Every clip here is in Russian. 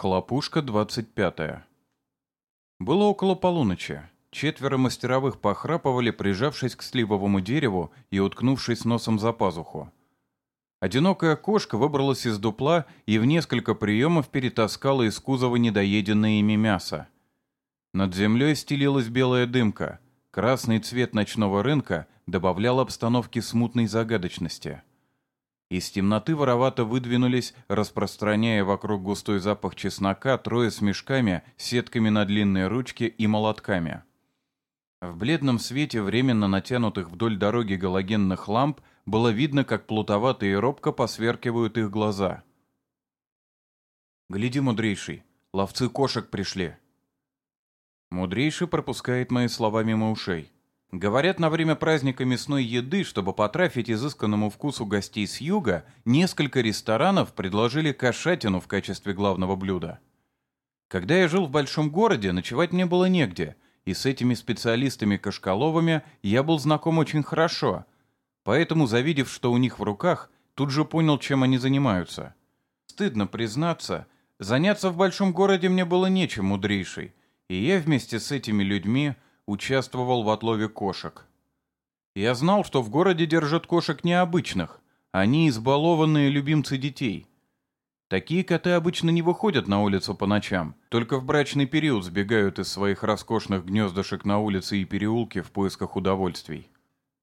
Хлопушка 25. Было около полуночи. Четверо мастеровых похрапывали, прижавшись к сливовому дереву и уткнувшись носом за пазуху. Одинокая кошка выбралась из дупла и в несколько приемов перетаскала из кузова недоеденное ими мясо. Над землей стелилась белая дымка. Красный цвет ночного рынка добавлял обстановке смутной загадочности. Из темноты воровато выдвинулись, распространяя вокруг густой запах чеснока, трое с мешками, сетками на длинные ручки и молотками. В бледном свете временно натянутых вдоль дороги галогенных ламп было видно, как плутовато и робко посверкивают их глаза. «Гляди, мудрейший, ловцы кошек пришли». Мудрейший пропускает мои слова мимо ушей. Говорят, на время праздника мясной еды, чтобы потрафить изысканному вкусу гостей с юга, несколько ресторанов предложили кошатину в качестве главного блюда. Когда я жил в большом городе, ночевать мне было негде, и с этими специалистами-кашкаловыми я был знаком очень хорошо, поэтому, завидев, что у них в руках, тут же понял, чем они занимаются. Стыдно признаться, заняться в большом городе мне было нечем, мудрейший, и я вместе с этими людьми – участвовал в отлове кошек. Я знал, что в городе держат кошек необычных. Они избалованные любимцы детей. Такие коты обычно не выходят на улицу по ночам, только в брачный период сбегают из своих роскошных гнездышек на улице и переулке в поисках удовольствий.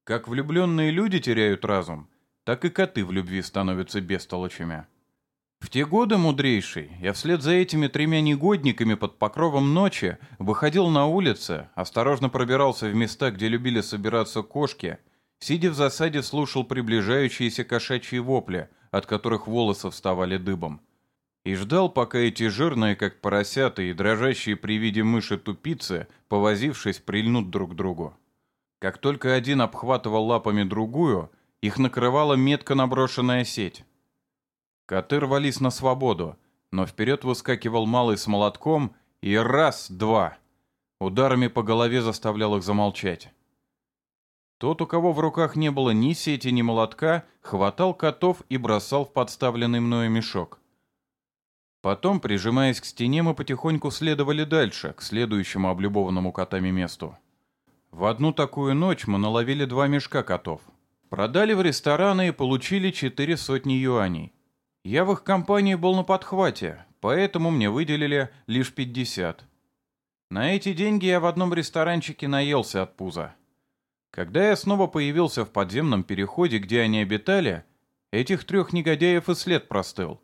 Как влюбленные люди теряют разум, так и коты в любви становятся бестолочами. В те годы, мудрейший, я вслед за этими тремя негодниками под покровом ночи выходил на улицы, осторожно пробирался в места, где любили собираться кошки, сидя в засаде слушал приближающиеся кошачьи вопли, от которых волосы вставали дыбом. И ждал, пока эти жирные, как поросята, и дрожащие при виде мыши тупицы, повозившись, прильнут друг к другу. Как только один обхватывал лапами другую, их накрывала метко наброшенная сеть. Коты рвались на свободу, но вперед выскакивал малый с молотком и раз-два. Ударами по голове заставлял их замолчать. Тот, у кого в руках не было ни сети, ни молотка, хватал котов и бросал в подставленный мною мешок. Потом, прижимаясь к стене, мы потихоньку следовали дальше, к следующему облюбованному котами месту. В одну такую ночь мы наловили два мешка котов. Продали в рестораны и получили четыре сотни юаней. Я в их компании был на подхвате, поэтому мне выделили лишь 50. На эти деньги я в одном ресторанчике наелся от пуза. Когда я снова появился в подземном переходе, где они обитали, этих трех негодяев и след простыл.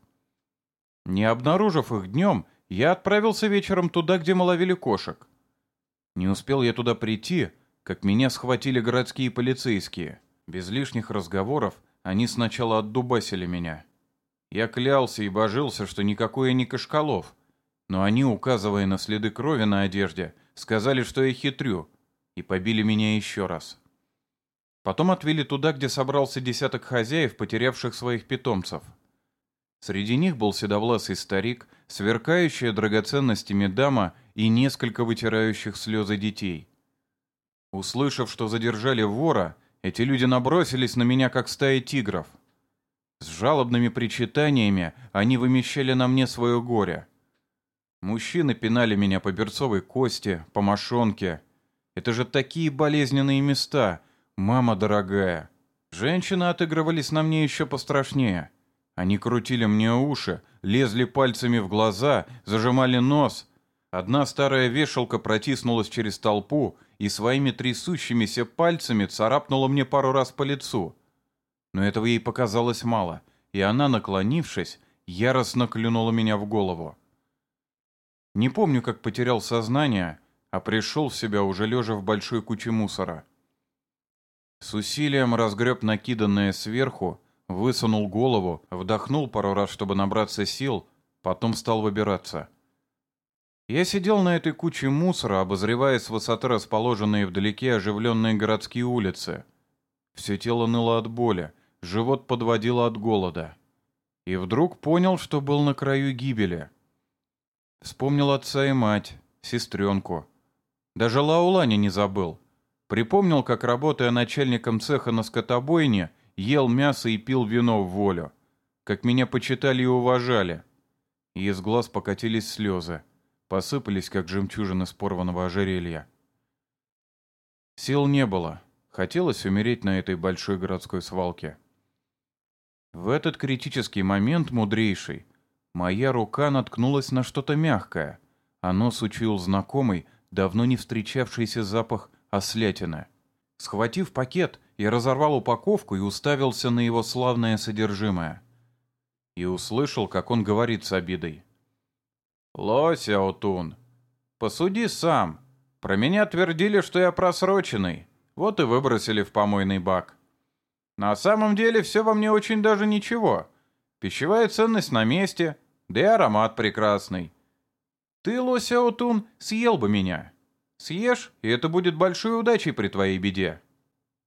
Не обнаружив их днем, я отправился вечером туда, где мы ловили кошек. Не успел я туда прийти, как меня схватили городские полицейские. Без лишних разговоров они сначала отдубасили меня. Я клялся и божился, что никакой я не Кашкалов. Но они, указывая на следы крови на одежде, сказали, что я хитрю, и побили меня еще раз. Потом отвели туда, где собрался десяток хозяев, потерявших своих питомцев. Среди них был седовласый старик, сверкающая драгоценностями дама и несколько вытирающих слезы детей. Услышав, что задержали вора, эти люди набросились на меня, как стая тигров — с жалобными причитаниями они вымещали на мне свое горе. Мужчины пинали меня по берцовой кости, по мошонке. Это же такие болезненные места, мама дорогая. Женщины отыгрывались на мне еще пострашнее. Они крутили мне уши, лезли пальцами в глаза, зажимали нос. Одна старая вешалка протиснулась через толпу и своими трясущимися пальцами царапнула мне пару раз по лицу. Но этого ей показалось мало, и она, наклонившись, яростно клюнула меня в голову. Не помню, как потерял сознание, а пришел в себя уже лежа в большой куче мусора. С усилием разгреб накиданное сверху, высунул голову, вдохнул пару раз, чтобы набраться сил, потом стал выбираться. Я сидел на этой куче мусора, обозревая с высоты расположенные вдалеке оживленные городские улицы. Все тело ныло от боли, Живот подводило от голода. И вдруг понял, что был на краю гибели. Вспомнил отца и мать, сестренку. Даже Лаулани не забыл. Припомнил, как, работая начальником цеха на скотобойне, ел мясо и пил вино в волю. Как меня почитали и уважали. и из глаз покатились слезы, посыпались, как жемчужины с порванного ожерелья. Сил не было, хотелось умереть на этой большой городской свалке. В этот критический момент, мудрейший, моя рука наткнулась на что-то мягкое. Оно сучил знакомый, давно не встречавшийся запах ослятины. Схватив пакет, я разорвал упаковку и уставился на его славное содержимое. И услышал, как он говорит с обидой. «Лось, Аутун, посуди сам. Про меня твердили, что я просроченный. Вот и выбросили в помойный бак. На самом деле все во мне очень даже ничего. Пищевая ценность на месте, да и аромат прекрасный. Ты, лось Аутун, съел бы меня. Съешь, и это будет большой удачей при твоей беде.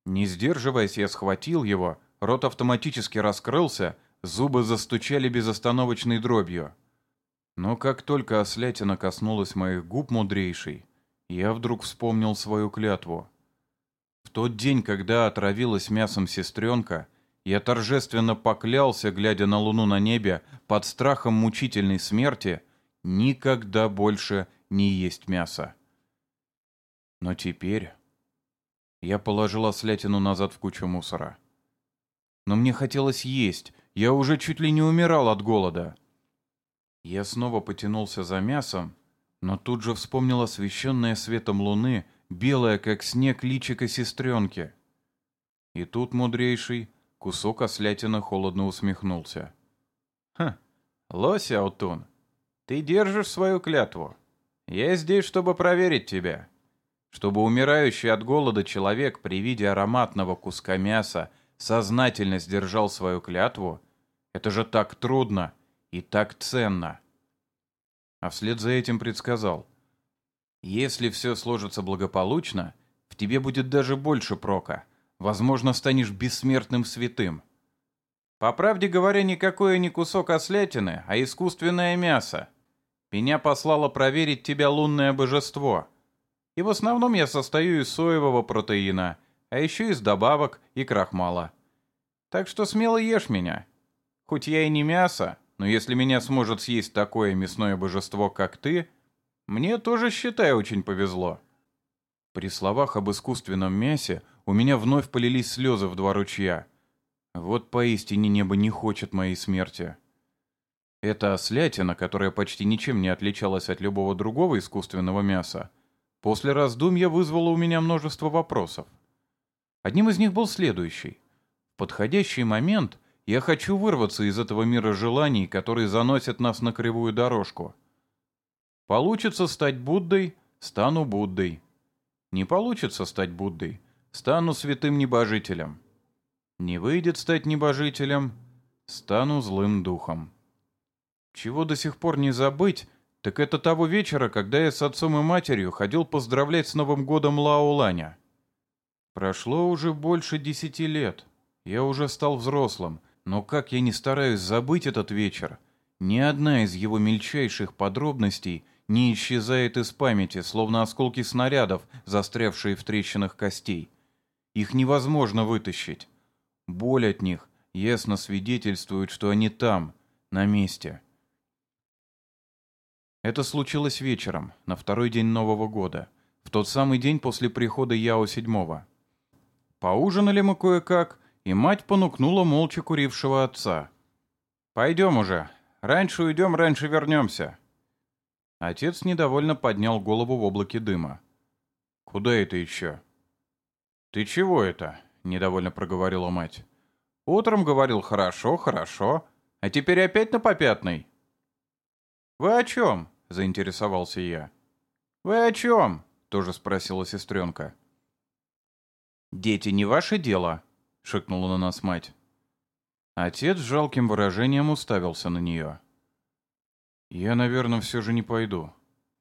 Не сдерживаясь, я схватил его, рот автоматически раскрылся, зубы застучали безостановочной дробью. Но как только ослятина коснулась моих губ мудрейшей, я вдруг вспомнил свою клятву. В тот день, когда отравилась мясом сестренка, я торжественно поклялся, глядя на луну на небе, под страхом мучительной смерти, никогда больше не есть мясо. Но теперь я положил ослятину назад в кучу мусора. Но мне хотелось есть, я уже чуть ли не умирал от голода. Я снова потянулся за мясом, но тут же вспомнил освещенное светом луны, белое, как снег, личико сестренки. И тут мудрейший кусок ослятина холодно усмехнулся. «Ха, лось Аутун, ты держишь свою клятву. Я здесь, чтобы проверить тебя. Чтобы умирающий от голода человек при виде ароматного куска мяса сознательно сдержал свою клятву, это же так трудно и так ценно. А вслед за этим предсказал. Если все сложится благополучно, в тебе будет даже больше прока. Возможно, станешь бессмертным святым. По правде говоря, никакое не кусок ослятины, а искусственное мясо. Меня послало проверить тебя лунное божество. И в основном я состою из соевого протеина, а еще из добавок и крахмала. Так что смело ешь меня. Хоть я и не мясо, но если меня сможет съесть такое мясное божество, как ты, мне тоже, считай, очень повезло». При словах об искусственном мясе у меня вновь полились слезы в два ручья. Вот поистине небо не хочет моей смерти. Эта ослятина, которая почти ничем не отличалась от любого другого искусственного мяса, после раздумья вызвала у меня множество вопросов. Одним из них был следующий. В подходящий момент я хочу вырваться из этого мира желаний, которые заносят нас на кривую дорожку. Получится стать Буддой — стану Буддой. Не получится стать Буддой — стану святым небожителем. Не выйдет стать небожителем — стану злым духом. Чего до сих пор не забыть, так это того вечера, когда я с отцом и матерью ходил поздравлять с Новым годом Лаоланя. Прошло уже больше десяти лет. Я уже стал взрослым, но как я не стараюсь забыть этот вечер, ни одна из его мельчайших подробностей не исчезает из памяти, словно осколки снарядов, застрявшие в трещинах костей. Их невозможно вытащить. Боль от них ясно свидетельствует, что они там, на месте. Это случилось вечером, на второй день Нового года, в тот самый день после прихода Яо седьмого. Поужинали мы кое-как, и мать понукнула молча курившего отца. «Пойдем уже. Раньше уйдем, раньше вернемся». Отец недовольно поднял голову в облаке дыма. «Куда это еще?» «Ты чего это?» — недовольно проговорила мать. «Утром говорил хорошо, хорошо, а теперь опять на попятный». «Вы о чем?» — заинтересовался я. «Вы о чем?» — тоже спросила сестренка. «Дети, не ваше дело», — шикнула на нас мать. Отец с жалким выражением уставился на нее. «Я, наверное, все же не пойду.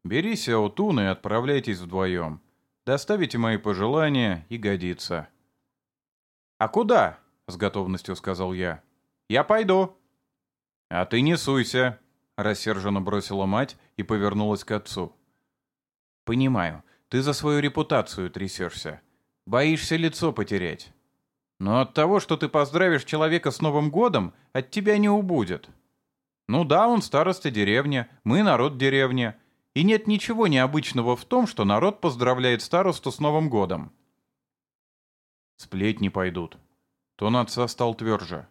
Бери Сяотун и отправляйтесь вдвоем. Доставите мои пожелания и годится». «А куда?» — с готовностью сказал я. «Я пойду». «А ты не суйся», — рассерженно бросила мать и повернулась к отцу. «Понимаю, ты за свою репутацию трясешься. Боишься лицо потерять. Но от того, что ты поздравишь человека с Новым годом, от тебя не убудет. Ну да, он староста деревни, мы народ деревни. И нет ничего необычного в том, что народ поздравляет старосту с Новым годом. Сплетни пойдут. Тон отца стал тверже.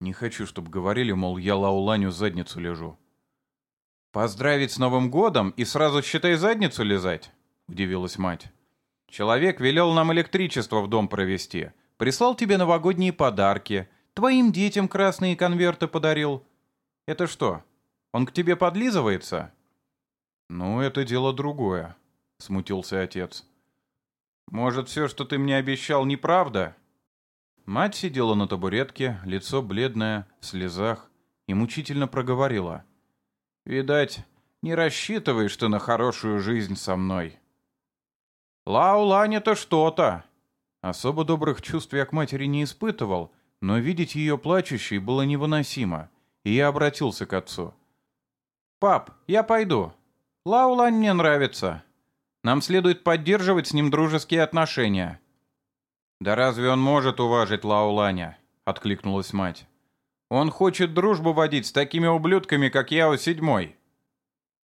Не хочу, чтобы говорили, мол, я Лауланю задницу лежу. «Поздравить с Новым годом и сразу, считай, задницу лизать?» — удивилась мать. «Человек велел нам электричество в дом провести, прислал тебе новогодние подарки, твоим детям красные конверты подарил. Это что, он к тебе подлизывается?» «Ну, это дело другое», — смутился отец. «Может, все, что ты мне обещал, неправда?» Мать сидела на табуретке, лицо бледное, в слезах, и мучительно проговорила. «Видать, не рассчитываешь ты на хорошую жизнь со мной». «Лаулань-то что-то!» Особо добрых чувств я к матери не испытывал, но видеть ее плачущей было невыносимо, и я обратился к отцу. «Пап, я пойду. Лаулань мне нравится. Нам следует поддерживать с ним дружеские отношения». «Да разве он может уважить Лауланя?» — откликнулась мать. «Он хочет дружбу водить с такими ублюдками, как Яо Седьмой».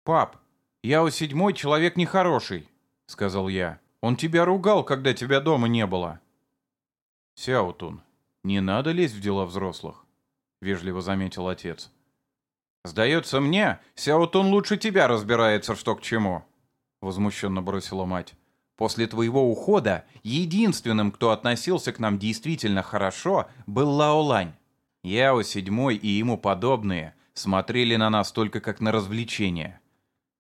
«Пап, Яо Седьмой человек нехороший», — сказал я. «Он тебя ругал, когда тебя дома не было». «Сяутун, не надо лезть в дела взрослых», — вежливо заметил отец. «Сдается мне, Сяутун лучше тебя разбирается, что к чему», — возмущенно бросила мать. После твоего ухода единственным, кто относился к нам действительно хорошо, был Лаолань. Яо Седьмой и ему подобные смотрели на нас только как на развлечение.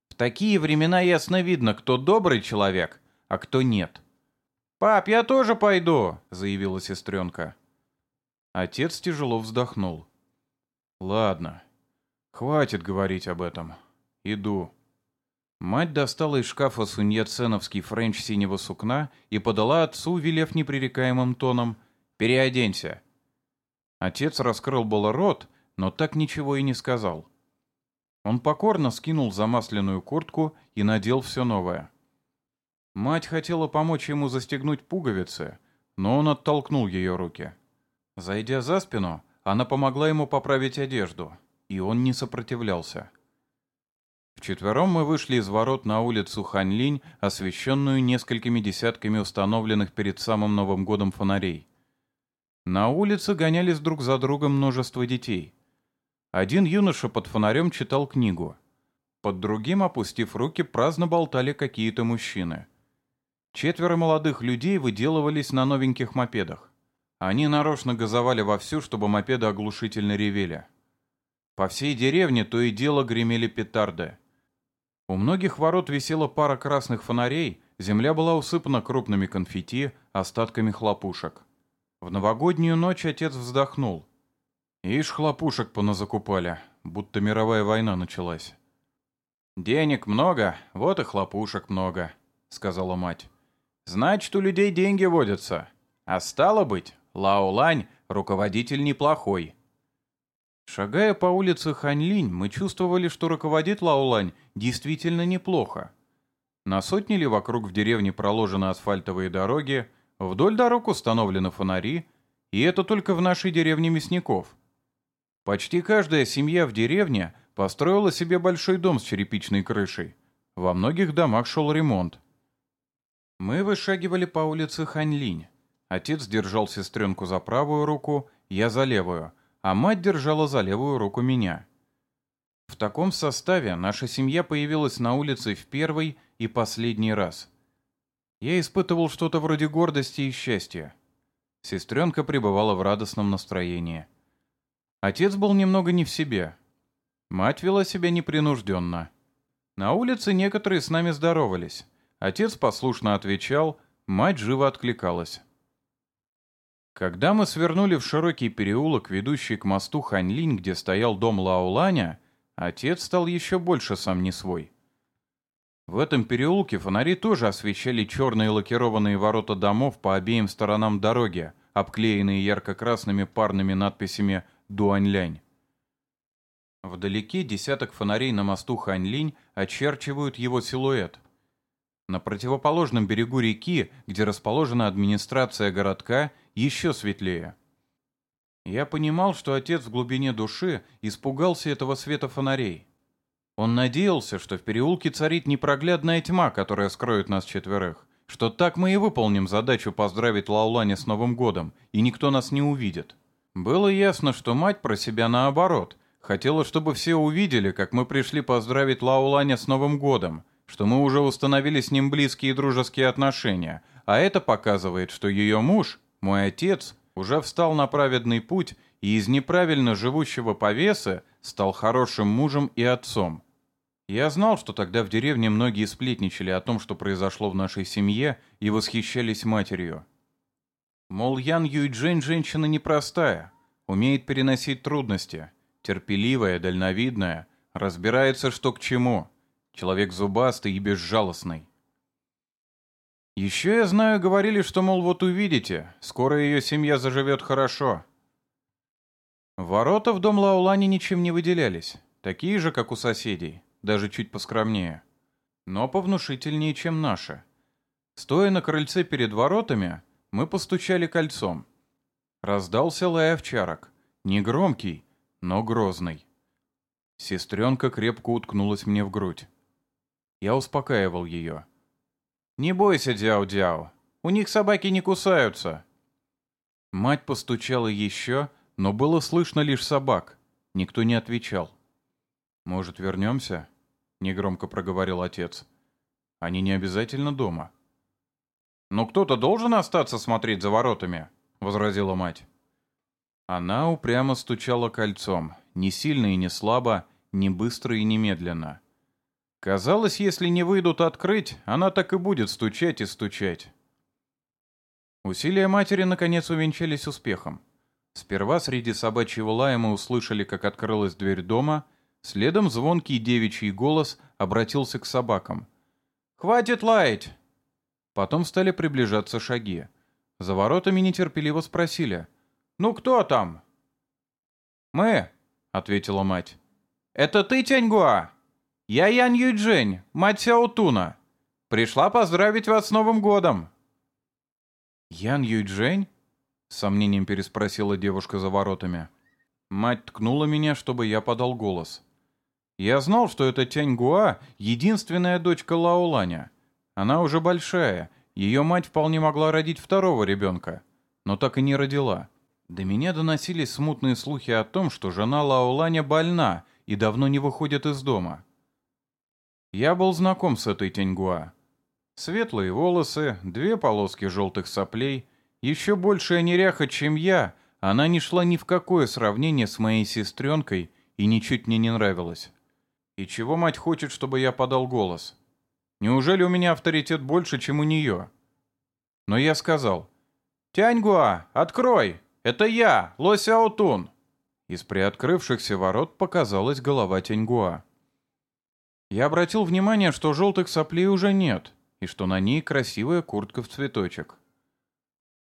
В такие времена ясно видно, кто добрый человек, а кто нет. «Пап, я тоже пойду», — заявила сестренка. Отец тяжело вздохнул. «Ладно, хватит говорить об этом. Иду». Мать достала из шкафа суньятсеновский френч синего сукна и подала отцу, велев непререкаемым тоном «Переоденься». Отец раскрыл было рот, но так ничего и не сказал. Он покорно скинул замасленную куртку и надел все новое. Мать хотела помочь ему застегнуть пуговицы, но он оттолкнул ее руки. Зайдя за спину, она помогла ему поправить одежду, и он не сопротивлялся. Вчетвером мы вышли из ворот на улицу Ханьлинь, освещенную несколькими десятками установленных перед самым Новым годом фонарей. На улице гонялись друг за другом множество детей. Один юноша под фонарем читал книгу. Под другим, опустив руки, праздно болтали какие-то мужчины. Четверо молодых людей выделывались на новеньких мопедах. Они нарочно газовали вовсю, чтобы мопеды оглушительно ревели. По всей деревне то и дело гремели петарды. У многих ворот висела пара красных фонарей, земля была усыпана крупными конфетти, остатками хлопушек. В новогоднюю ночь отец вздохнул. Ишь, хлопушек поназакупали, будто мировая война началась. «Денег много, вот и хлопушек много», — сказала мать. «Значит, у людей деньги водятся. А стало быть, Лаолань — руководитель неплохой. Шагая по улице Ханьлинь, мы чувствовали, что руководит Лаолань действительно неплохо. На сотни ли вокруг в деревне проложены асфальтовые дороги, вдоль дорог установлены фонари, и это только в нашей деревне мясников. Почти каждая семья в деревне построила себе большой дом с черепичной крышей. Во многих домах шел ремонт. Мы вышагивали по улице Ханьлинь. Отец держал сестренку за правую руку, я за левую — а мать держала за левую руку меня. В таком составе наша семья появилась на улице в первый и последний раз. Я испытывал что-то вроде гордости и счастья. Сестренка пребывала в радостном настроении. Отец был немного не в себе. Мать вела себя непринужденно. На улице некоторые с нами здоровались. Отец послушно отвечал, мать живо откликалась. Когда мы свернули в широкий переулок, ведущий к мосту Ханьлинь, где стоял дом Лаоланя, отец стал еще больше сам не свой. В этом переулке фонари тоже освещали черные лакированные ворота домов по обеим сторонам дороги, обклеенные ярко-красными парными надписями «Дуаньлянь». Вдалеке десяток фонарей на мосту Ханьлинь очерчивают его силуэт. На противоположном берегу реки, где расположена администрация городка, еще светлее. Я понимал, что отец в глубине души испугался этого света фонарей. Он надеялся, что в переулке царит непроглядная тьма, которая скроет нас четверых, что так мы и выполним задачу поздравить Лаулане с Новым годом, и никто нас не увидит. Было ясно, что мать про себя наоборот. Хотела, чтобы все увидели, как мы пришли поздравить Лаулане с Новым годом, что мы уже установили с ним близкие и дружеские отношения, а это показывает, что ее муж, мой отец, уже встал на праведный путь и из неправильно живущего повеса стал хорошим мужем и отцом. Я знал, что тогда в деревне многие сплетничали о том, что произошло в нашей семье, и восхищались матерью. Мол, Ян Юйджень женщина непростая, умеет переносить трудности, терпеливая, дальновидная, разбирается, что к чему, человек зубастый и безжалостный. Еще я знаю, говорили, что, мол, вот увидите, скоро ее семья заживет хорошо. Ворота в дом Лаулани ничем не выделялись, такие же, как у соседей, даже чуть поскромнее, но повнушительнее, чем наши. Стоя на крыльце перед воротами, мы постучали кольцом. Раздался лай овчарок, негромкий, но грозный. Сестренка крепко уткнулась мне в грудь. Я успокаивал ее. «Не бойся, Дяо-Дяо, у них собаки не кусаются». Мать постучала еще, но было слышно лишь собак. Никто не отвечал. «Может, вернемся?» — негромко проговорил отец. «Они не обязательно дома». «Но кто-то должен остаться смотреть за воротами», — возразила мать. Она упрямо стучала кольцом, не сильно и не слабо, не быстро и не медленно. Казалось, если не выйдут открыть, она так и будет стучать и стучать. Усилия матери наконец увенчались успехом. Сперва среди собачьего лая мы услышали, как открылась дверь дома, следом звонкий девичий голос обратился к собакам. «Хватит лаять!» Потом стали приближаться шаги. За воротами нетерпеливо спросили. «Ну кто там?» «Мы», — ответила мать. «Это ты, Тяньгуа?» «Я Ян Юйджень, мать Сяотуна. Пришла поздравить вас с Новым годом!» «Ян Юйджень?» — с сомнением переспросила девушка за воротами. Мать ткнула меня, чтобы я подал голос. Я знал, что это Тяньгуа — единственная дочка Лаоланя. Она уже большая, ее мать вполне могла родить второго ребенка, но так и не родила. До меня доносились смутные слухи о том, что жена Лаоланя больна и давно не выходит из дома. Я был знаком с этой Тяньгуа. Светлые волосы, две полоски желтых соплей, еще большая неряха, чем я, она не шла ни в какое сравнение с моей сестренкой и ничуть мне не нравилась. И чего мать хочет, чтобы я подал голос? Неужели у меня авторитет больше, чем у нее? Но я сказал, «Тяньгуа, открой! Это я, Ло Сяотун!» Из приоткрывшихся ворот показалась голова Тяньгуа. Я обратил внимание, что желтых соплей уже нет, и что на ней красивая куртка в цветочек.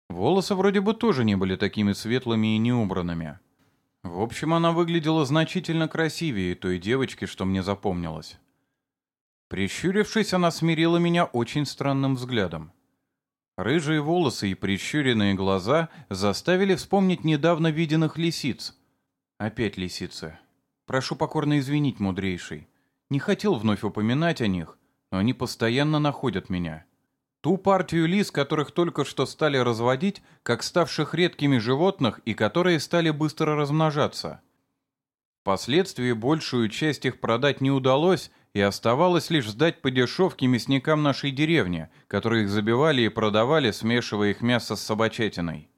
Волосы вроде бы тоже не были такими светлыми и неубранными. В общем, она выглядела значительно красивее той девочки, что мне запомнилось. Прищурившись, она смирила меня очень странным взглядом. Рыжие волосы и прищуренные глаза заставили вспомнить недавно виденных лисиц. Опять лисицы. Прошу покорно извинить, мудрейший. Не хотел вновь упоминать о них, но они постоянно находят меня. Ту партию лис, которых только что стали разводить, как ставших редкими животных и которые стали быстро размножаться. Впоследствии большую часть их продать не удалось, и оставалось лишь сдать по дешевке мясникам нашей деревни, которые их забивали и продавали, смешивая их мясо с собачатиной.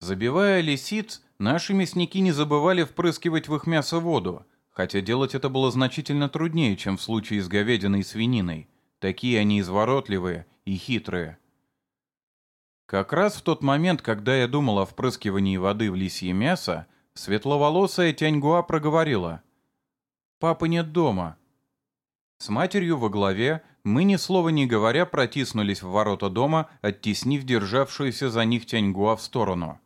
Забивая лисиц, наши мясники не забывали впрыскивать в их мясо воду, хотя делать это было значительно труднее, чем в случае с говядиной и свининой. Такие они изворотливые и хитрые. Как раз в тот момент, когда я думал о впрыскивании воды в лисье мясо, светловолосая Тяньгуа проговорила. «Папы нет дома». С матерью во главе мы, ни слова не говоря, протиснулись в ворота дома, оттеснив державшуюся за них Тяньгуа в сторону.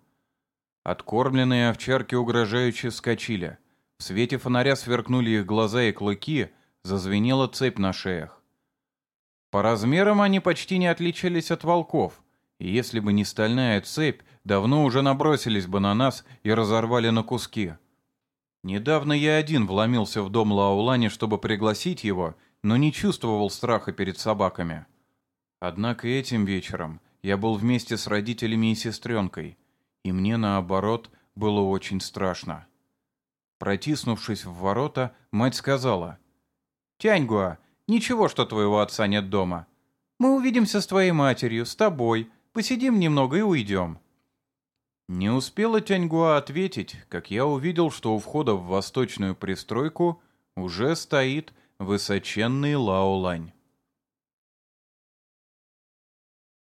Откормленные овчарки угрожающе вскочили. В свете фонаря сверкнули их глаза и клыки, зазвенела цепь на шеях. По размерам они почти не отличались от волков, И если бы не стальная цепь, давно уже набросились бы на нас и разорвали на куски. Недавно я один вломился в дом Лаулани, чтобы пригласить его, но не чувствовал страха перед собаками. Однако этим вечером я был вместе с родителями и сестренкой, и мне, наоборот, было очень страшно. Протиснувшись в ворота, мать сказала, «Тяньгуа, ничего, что твоего отца нет дома. Мы увидимся с твоей матерью, с тобой, посидим немного и уйдем». Не успела Тяньгуа ответить, как я увидел, что у входа в восточную пристройку уже стоит высоченный Лаолань.